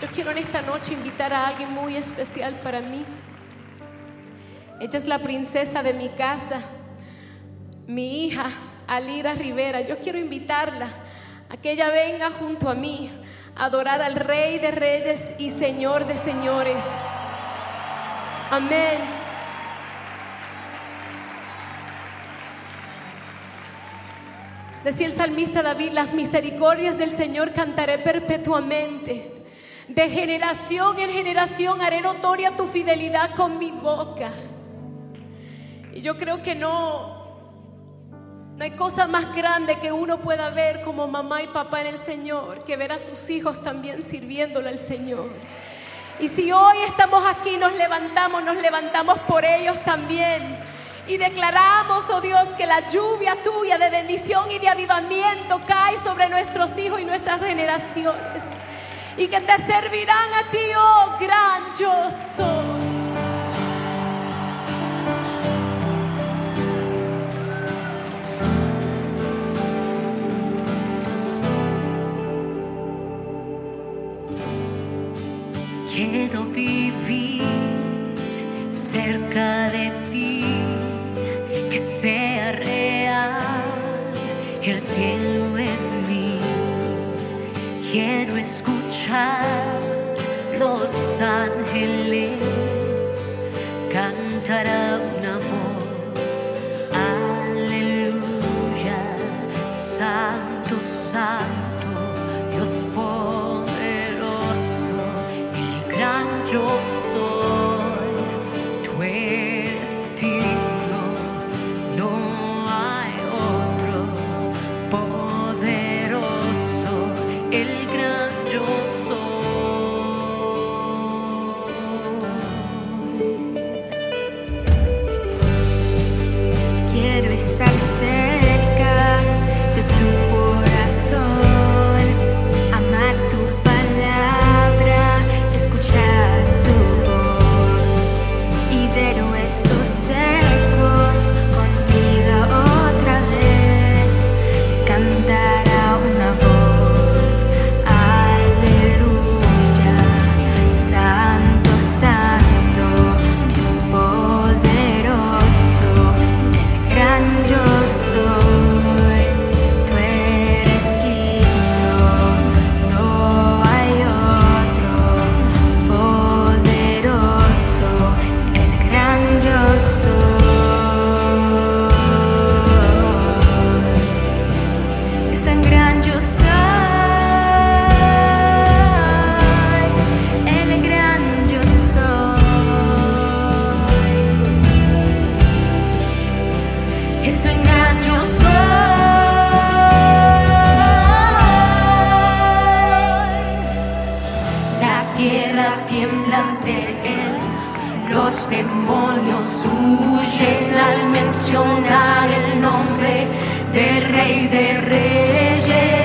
Yo quiero en esta noche invitar a alguien muy especial para mí. Ella es la princesa de mi casa, mi hija Alira Rivera. Yo quiero invitarla a que ella venga junto a mí a adorar al Rey de Reyes y Señor de Señores. Amén. Decía el salmista David, las misericordias del Señor cantaré perpetuamente. De generación en generación haré notoria tu fidelidad con mi boca. Y yo creo que no, no hay cosa más grande que uno pueda ver como mamá y papá en el Señor que ver a sus hijos también sirviéndole al Señor. Y si hoy estamos aquí, nos levantamos, nos levantamos por ellos también. Y declaramos, oh Dios, que la lluvia tuya de bendición y de avivamiento cae sobre nuestros hijos y nuestras generaciones. Y que te servirán a ti, oh gran yo soy. Quiero vivir cerca de ti, que sea real el cielo en mí. Quiero escuchar Cantar los ángeles cantarán. Los demonios huyen al mencionar el nombre del Rey de Reyes.